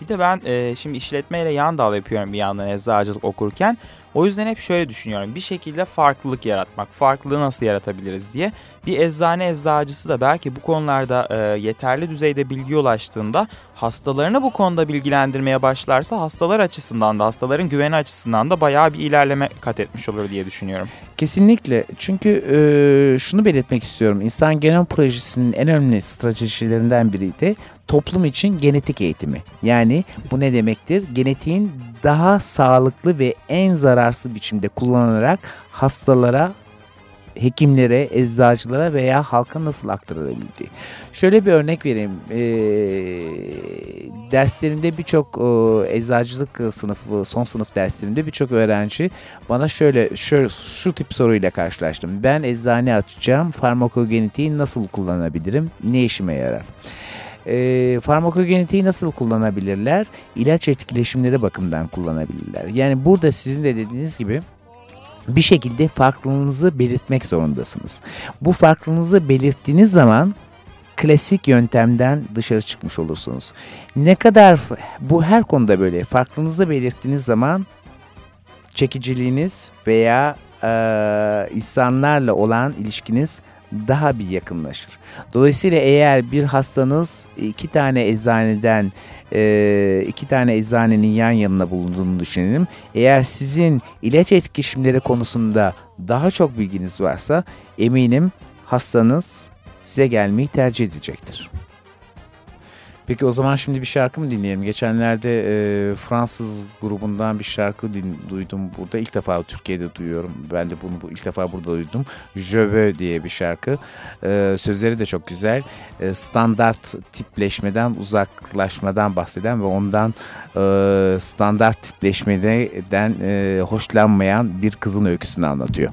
Bir de ben e, şimdi işletmeyle yan dal yapıyorum bir yandan eczacılık okurken. O yüzden hep şöyle düşünüyorum. Bir şekilde farklılık yaratmak. Farklılığı nasıl yaratabiliriz diye. Bir eczane eczacısı da belki bu konularda e, yeterli düzeyde bilgi ulaştığında hastalarını bu konuda bilgilendirmeye başlarsa hastalar açısından da hastaların güveni açısından da bayağı bir ilerleme kat etmiş olur diye düşünüyorum.
Kesinlikle. Çünkü e, şunu belirtmek istiyorum. İnsan Genom Projesi'nin en önemli stratejilerinden biri de toplum için genetik eğitimi. Yani bu ne demektir? Genetiğin daha sağlıklı ve en zararsız biçimde kullanılarak hastalara, hekimlere, eczacılara veya halka nasıl aktarılabildiği. Şöyle bir örnek vereyim. Ee, derslerimde birçok e, eczacılık sınıfı, son sınıf derslerimde birçok öğrenci bana şöyle, şöyle şu tip soruyla karşılaştım. Ben eczane açacağım, farmakogenetiği nasıl kullanabilirim, ne işime yarar? E, farmakogenetiği nasıl kullanabilirler? İlaç etkileşimleri bakımından kullanabilirler. Yani burada sizin de dediğiniz gibi bir şekilde farklılığınızı belirtmek zorundasınız. Bu farklılığınızı belirttiğiniz zaman klasik yöntemden dışarı çıkmış olursunuz. Ne kadar bu her konuda böyle farklılığınızı belirttiğiniz zaman çekiciliğiniz veya e, insanlarla olan ilişkiniz daha bir yakınlaşır. Dolayısıyla eğer bir hastanız iki tane eczaneden e, iki tane eczanenin yan yanına bulunduğunu düşünelim. Eğer sizin ilaç etkileşimleri konusunda daha çok bilginiz varsa eminim hastanız size gelmeyi tercih edecektir. Peki o zaman şimdi bir şarkı mı dinleyelim? Geçenlerde e, Fransız grubundan bir şarkı din, duydum burada. İlk defa Türkiye'de duyuyorum. Ben de bunu bu, ilk defa burada duydum. Je diye bir şarkı. E, sözleri de çok güzel. E, standart tipleşmeden, uzaklaşmadan bahseden ve ondan e, standart tipleşmeden e, hoşlanmayan bir kızın öyküsünü anlatıyor.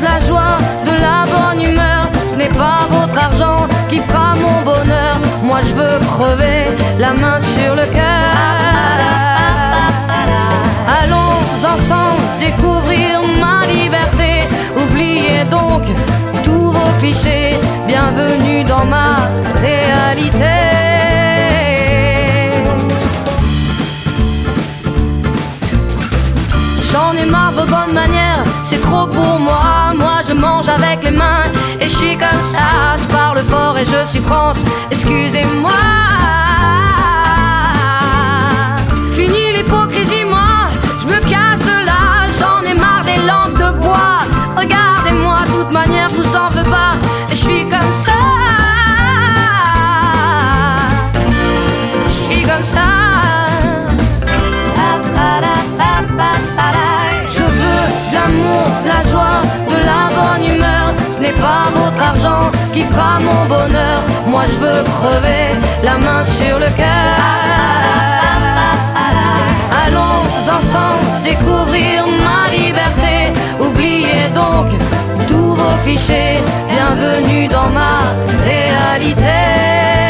De la joie, de la bonne humeur. Ce n'est pas votre argent qui fera mon bonheur. Moi je veux crever la main sur le cœur. Allons ensemble découvrir ma liberté. Oubliez donc tous vos clichés. Bienvenue dans ma réalité. J'en ai marre de vos bonnes manières, c'est trop pour moi. Avec les mains et je suis comme ça. Je parle fort et je suis France, excusez-moi. Fini l'hypocrisie, moi, je me casse de là. J'en ai marre des lampes de bois. Regardez-moi, de toute manière, je vous en veux pas. Et je suis comme ça. Je suis comme ça. Je veux de l'amour, de la joie, de la. Ce n'est pas votre argent qui fera mon bonheur. Moi je veux crever la main sur le cœur. Allons ensemble découvrir ma liberté. Oubliez donc tous vos clichés. Bienvenue dans ma réalité.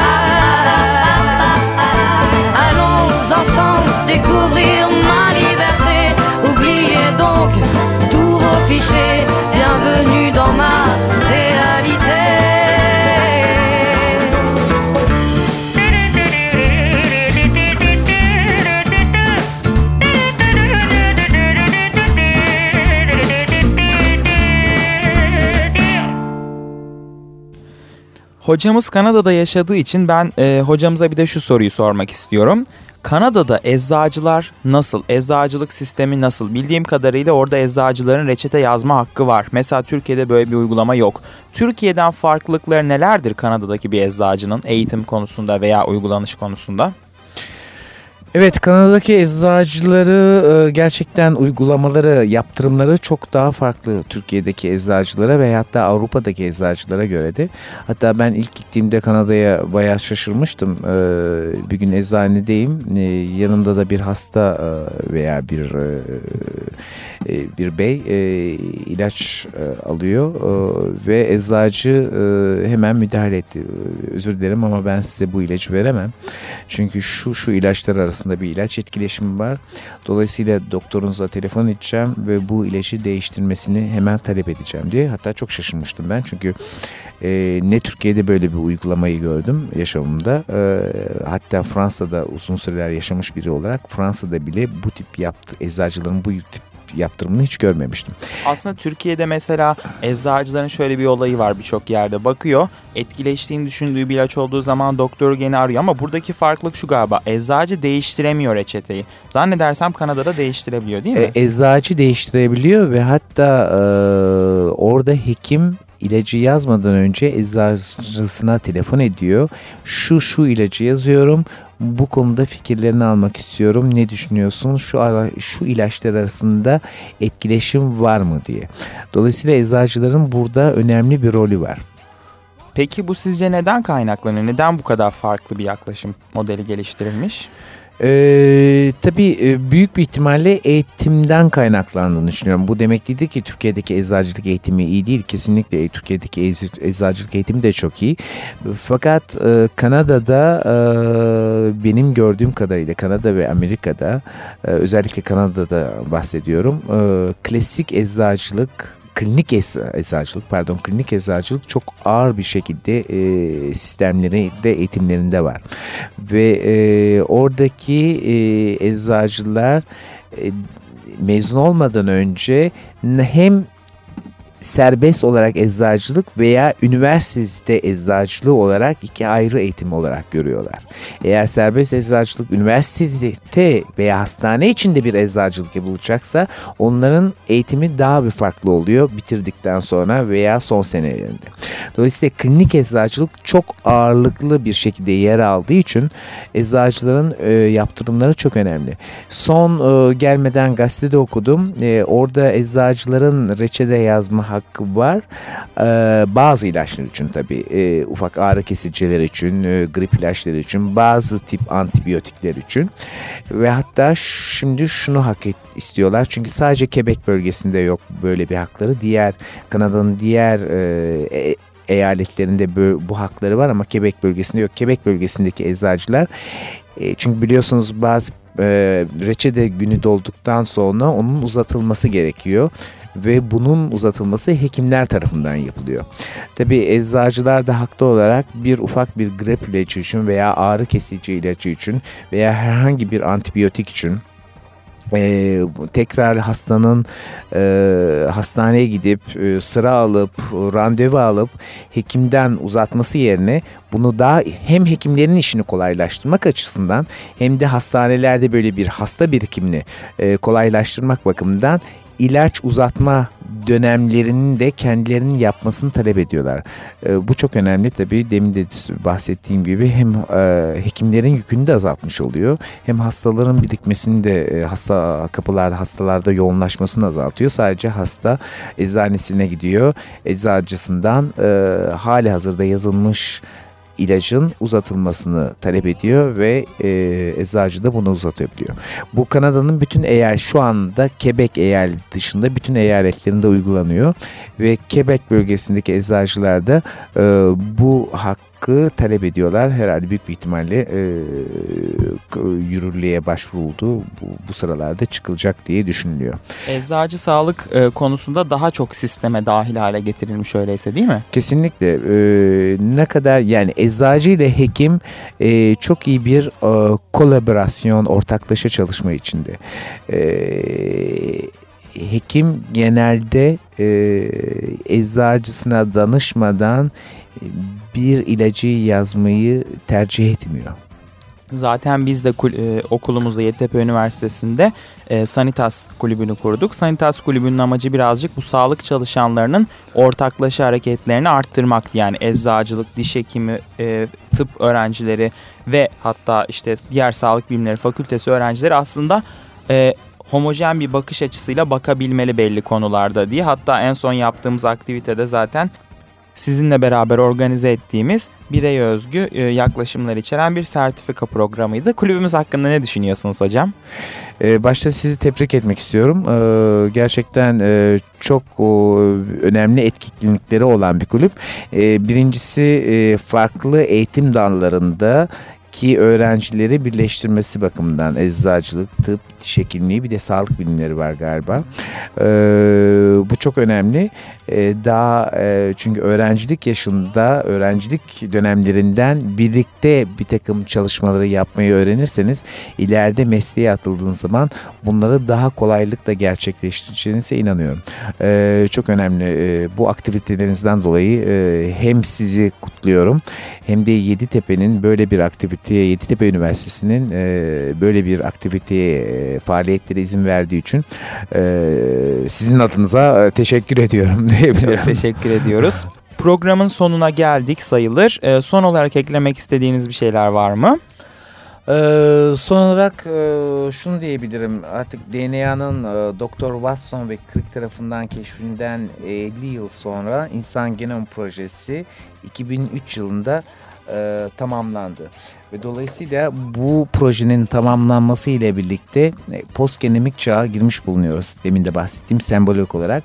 Découvrir ma liberté. Oubliez donc tous vos clichés. Bienvenue dans ma réalité.
Hocamız Kanada'da yaşadığı için ben e, hocamıza bir de şu soruyu sormak istiyorum. Kanada'da eczacılar nasıl? Eczacılık sistemi nasıl? Bildiğim kadarıyla orada eczacıların reçete yazma hakkı var. Mesela Türkiye'de böyle bir uygulama yok. Türkiye'den farklılıkları nelerdir Kanada'daki bir eczacının eğitim konusunda veya uygulanış konusunda?
Evet Kanada'daki eczacıları e, gerçekten uygulamaları, yaptırımları çok daha farklı Türkiye'deki eczacılara ve hatta Avrupa'daki eczacılara göre de. Hatta ben ilk gittiğimde Kanada'ya bayağı şaşırmıştım. E, Bir gün eczanedeyim. E, Yanımda da bir hasta veya bir bir bey ilaç alıyor ve eczacı hemen müdahale etti. Özür dilerim ama ben size bu ilacı veremem. Çünkü şu şu ilaçlar arasında bir ilaç etkileşimi var. Dolayısıyla doktorunuza telefon edeceğim ve bu ilacı değiştirmesini hemen talep edeceğim diye. Hatta çok şaşırmıştım ben çünkü e, ne Türkiye'de böyle bir uygulamayı gördüm yaşamımda. E, hatta Fransa'da uzun süreler yaşamış biri olarak Fransa'da bile bu tip yaptı, eczacıların bu tip yaptırımını hiç görmemiştim.
Aslında Türkiye'de mesela eczacıların şöyle bir olayı var birçok yerde. Bakıyor etkileştiğini düşündüğü bir ilaç olduğu zaman doktoru gene arıyor ama buradaki farklılık şu galiba. Eczacı değiştiremiyor reçeteyi. Zannedersem Kanada'da değiştirebiliyor değil mi?
E, eczacı değiştirebiliyor ve hatta e, orada hekim ilacı yazmadan önce eczacısına telefon ediyor. Şu şu ilacı yazıyorum. Bu konuda fikirlerini almak istiyorum. Ne düşünüyorsun? Şu ara, şu ilaçlar arasında etkileşim var mı diye. Dolayısıyla eczacıların burada önemli bir rolü var.
Peki bu sizce neden kaynaklanıyor? Neden bu kadar farklı bir yaklaşım modeli geliştirilmiş?
Ee, tabii e, büyük bir ihtimalle eğitimden kaynaklandığını düşünüyorum. Bu demek değildir ki Türkiye'deki eczacılık eğitimi iyi değil. Kesinlikle Türkiye'deki ec- eczacılık eğitimi de çok iyi. Fakat e, Kanada'da e, benim gördüğüm kadarıyla Kanada ve Amerika'da e, özellikle Kanada'da bahsediyorum. E, klasik eczacılık klinik ecza- eczacılık pardon klinik eczacılık çok ağır bir şekilde e, sistemleri de eğitimlerinde var. Ve e, oradaki e, eczacılar e, mezun olmadan önce hem serbest olarak eczacılık veya üniversitede eczacılığı olarak iki ayrı eğitim olarak görüyorlar. Eğer serbest eczacılık üniversitede veya hastane içinde bir eczacılık yapılacaksa onların eğitimi daha bir farklı oluyor bitirdikten sonra veya son senelerinde. Dolayısıyla klinik eczacılık çok ağırlıklı bir şekilde yer aldığı için eczacıların e, yaptırımları çok önemli. Son e, gelmeden gazetede okudum. E, orada eczacıların reçete yazma hakkı var. E, bazı ilaçlar için tabii. E, ufak ağrı kesiciler için, e, grip ilaçları için, bazı tip antibiyotikler için. Ve hatta şimdi şunu hak et, istiyorlar. Çünkü sadece Quebec bölgesinde yok böyle bir hakları. Diğer Kanada'nın diğer e, e- eyaletlerinde bö- bu hakları var ama Quebec bölgesinde yok. Quebec bölgesindeki eczacılar e, çünkü biliyorsunuz bazı e, reçete günü dolduktan sonra onun uzatılması gerekiyor ve bunun uzatılması hekimler tarafından yapılıyor. Tabi eczacılar da haklı olarak bir ufak bir grip ilacı için veya ağrı kesici ilacı için veya herhangi bir antibiyotik için e, tekrar hastanın e, hastaneye gidip e, sıra alıp randevu alıp hekimden uzatması yerine bunu daha hem hekimlerin işini kolaylaştırmak açısından hem de hastanelerde böyle bir hasta birikimini e, kolaylaştırmak bakımından ilaç uzatma dönemlerinin de kendilerinin yapmasını talep ediyorlar. E, bu çok önemli tabii. Demin de bahsettiğim gibi hem e, hekimlerin yükünü de azaltmış oluyor. Hem hastaların birikmesini de e, hasta kapılarda hastalarda yoğunlaşmasını azaltıyor. Sadece hasta eczanesine gidiyor. Eczacısından e, hali hazırda yazılmış ilacın uzatılmasını talep ediyor ve e, eczacı da bunu uzatabiliyor. Bu Kanada'nın bütün eyalet şu anda Quebec eyaleti dışında bütün eyaletlerinde uygulanıyor ve Quebec bölgesindeki eczacılar da e, bu hakkı talep ediyorlar. Herhalde büyük bir ihtimalle e, yürürlüğe başvuruldu. Bu, bu sıralarda çıkılacak diye düşünülüyor.
Eczacı sağlık e, konusunda daha çok sisteme dahil hale getirilmiş öyleyse değil mi?
Kesinlikle e, ne kadar yani eczacı ile hekim e, çok iyi bir e, kolaborasyon, ortaklaşa çalışma içinde. E, hekim genelde e, eczacısına danışmadan e, bir ilacı yazmayı tercih etmiyor.
Zaten biz de e, okulumuzda Yeditepe Üniversitesi'nde e, Sanitas kulübünü kurduk. Sanitas kulübünün amacı birazcık bu sağlık çalışanlarının ortaklaşa hareketlerini arttırmak. Yani eczacılık, diş hekimi, e, tıp öğrencileri ve hatta işte diğer sağlık bilimleri fakültesi öğrencileri aslında e, homojen bir bakış açısıyla bakabilmeli belli konularda diye. Hatta en son yaptığımız aktivitede zaten sizinle beraber organize ettiğimiz bireye özgü e, yaklaşımlar içeren bir sertifika programıydı. Kulübümüz hakkında ne düşünüyorsunuz hocam?
Ee, başta sizi tebrik etmek istiyorum. Ee, gerçekten e, çok önemli etkinlikleri olan bir kulüp. Birincisi e, farklı eğitim dallarında ki öğrencileri birleştirmesi bakımından eczacılık, tıp, diş hekimliği bir de sağlık bilimleri var galiba. Ee, bu çok önemli. Ee, daha e, çünkü öğrencilik yaşında, öğrencilik dönemlerinden birlikte bir takım çalışmaları yapmayı öğrenirseniz ileride mesleğe atıldığınız zaman bunları daha kolaylıkla gerçekleştireceğinize inanıyorum. Ee, çok önemli. Ee, bu aktivitelerinizden dolayı e, hem sizi kutluyorum hem de Yeditepe'nin böyle bir aktivite Yeditepe, Yeditepe Üniversitesi'nin e, böyle bir aktiviteye, e, faaliyetlere izin verdiği için e, sizin adınıza e, teşekkür ediyorum diyebilirim.
Çok teşekkür ediyoruz. Programın sonuna geldik sayılır. Ee, son olarak eklemek istediğiniz bir şeyler var mı?
Ee, son olarak e, şunu diyebilirim. Artık DNA'nın e, Dr. Watson ve Crick tarafından keşfinden 50 yıl sonra İnsan Genom Projesi 2003 yılında e, tamamlandı. Ve dolayısıyla bu projenin tamamlanması ile birlikte e, postgenomik çağa girmiş bulunuyoruz. Demin de bahsettiğim sembolik olarak.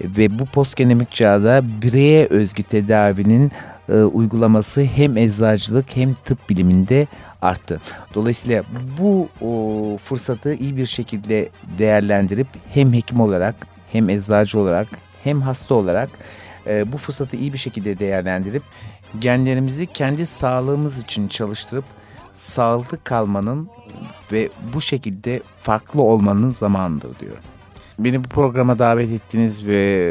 Ve bu postgenomik çağda bireye özgü tedavinin e, uygulaması hem eczacılık hem tıp biliminde arttı. Dolayısıyla bu o, fırsatı iyi bir şekilde değerlendirip hem hekim olarak hem eczacı olarak hem hasta olarak e, bu fırsatı iyi bir şekilde değerlendirip genlerimizi kendi sağlığımız için çalıştırıp sağlıklı kalmanın ve bu şekilde farklı olmanın zamanıdır diyor. Beni bu programa davet ettiniz ve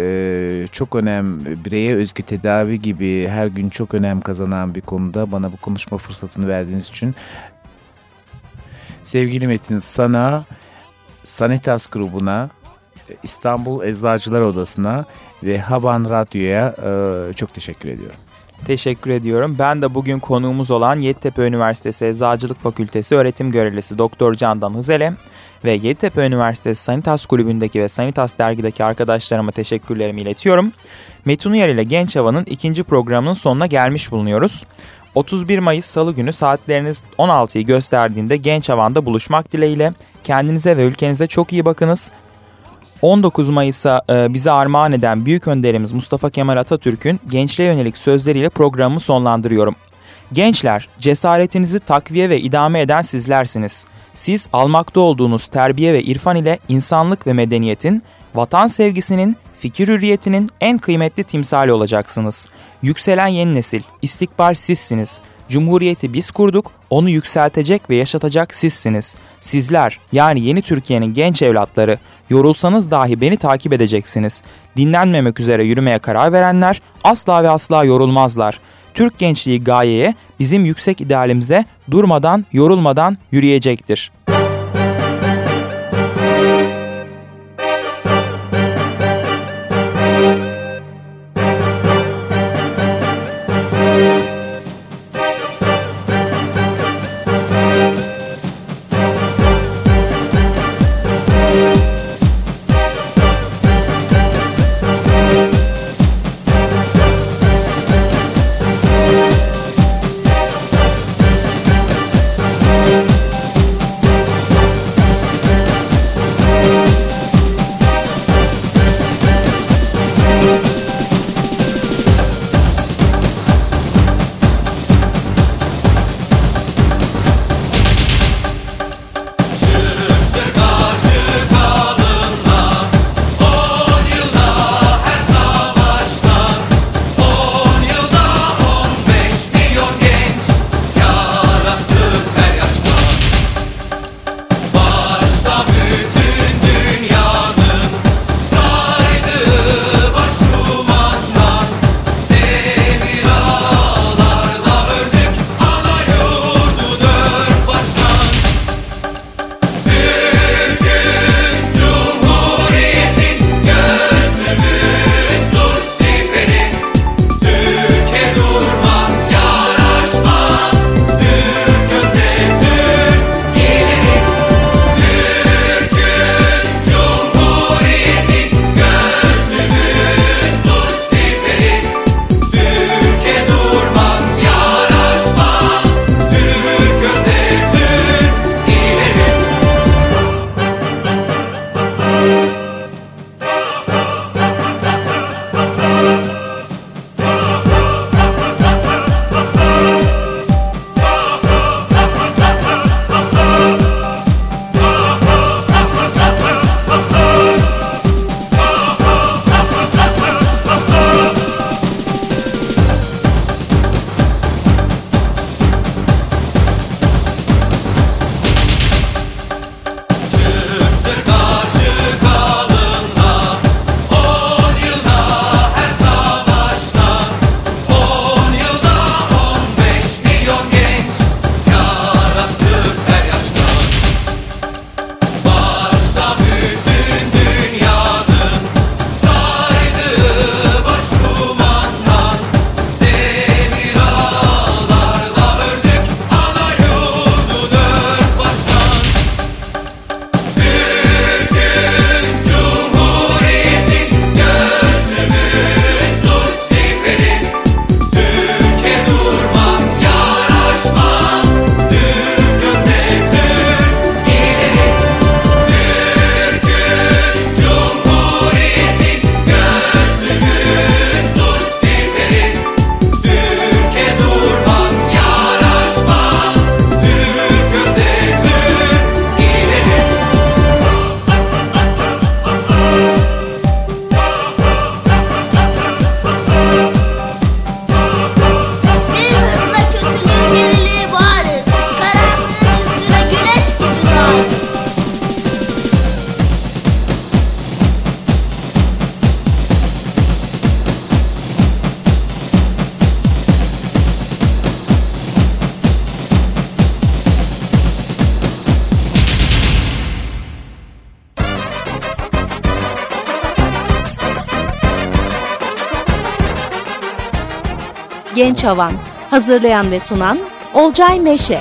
e, çok önem bireye özgü tedavi gibi her gün çok önem kazanan bir konuda bana bu konuşma fırsatını verdiğiniz için sevgili Metin sana Sanitas grubuna İstanbul Eczacılar Odası'na ve Haban Radyo'ya e, çok teşekkür ediyorum.
Teşekkür ediyorum. Ben de bugün konuğumuz olan Yeditepe Üniversitesi Eczacılık Fakültesi öğretim görevlisi Doktor Candan Hızele ve Yeditepe Üniversitesi Sanitas Kulübü'ndeki ve Sanitas Dergi'deki arkadaşlarıma teşekkürlerimi iletiyorum. Metin Uyar ile Genç Hava'nın ikinci programının sonuna gelmiş bulunuyoruz. 31 Mayıs Salı günü saatleriniz 16'yı gösterdiğinde Genç Havan'da buluşmak dileğiyle kendinize ve ülkenize çok iyi bakınız. 19 Mayıs'a e, bize armağan eden büyük önderimiz Mustafa Kemal Atatürk'ün gençliğe yönelik sözleriyle programımı sonlandırıyorum. Gençler, cesaretinizi takviye ve idame eden sizlersiniz. Siz almakta olduğunuz terbiye ve irfan ile insanlık ve medeniyetin, vatan sevgisinin, fikir hürriyetinin en kıymetli timsali olacaksınız. Yükselen yeni nesil, istikbal sizsiniz. Cumhuriyeti biz kurduk, onu yükseltecek ve yaşatacak sizsiniz. Sizler, yani yeni Türkiye'nin genç evlatları, yorulsanız dahi beni takip edeceksiniz. Dinlenmemek üzere yürümeye karar verenler asla ve asla yorulmazlar. Türk gençliği gayeye, bizim yüksek idealimize durmadan, yorulmadan yürüyecektir.
Genç Havan Hazırlayan ve sunan Olcay Meşe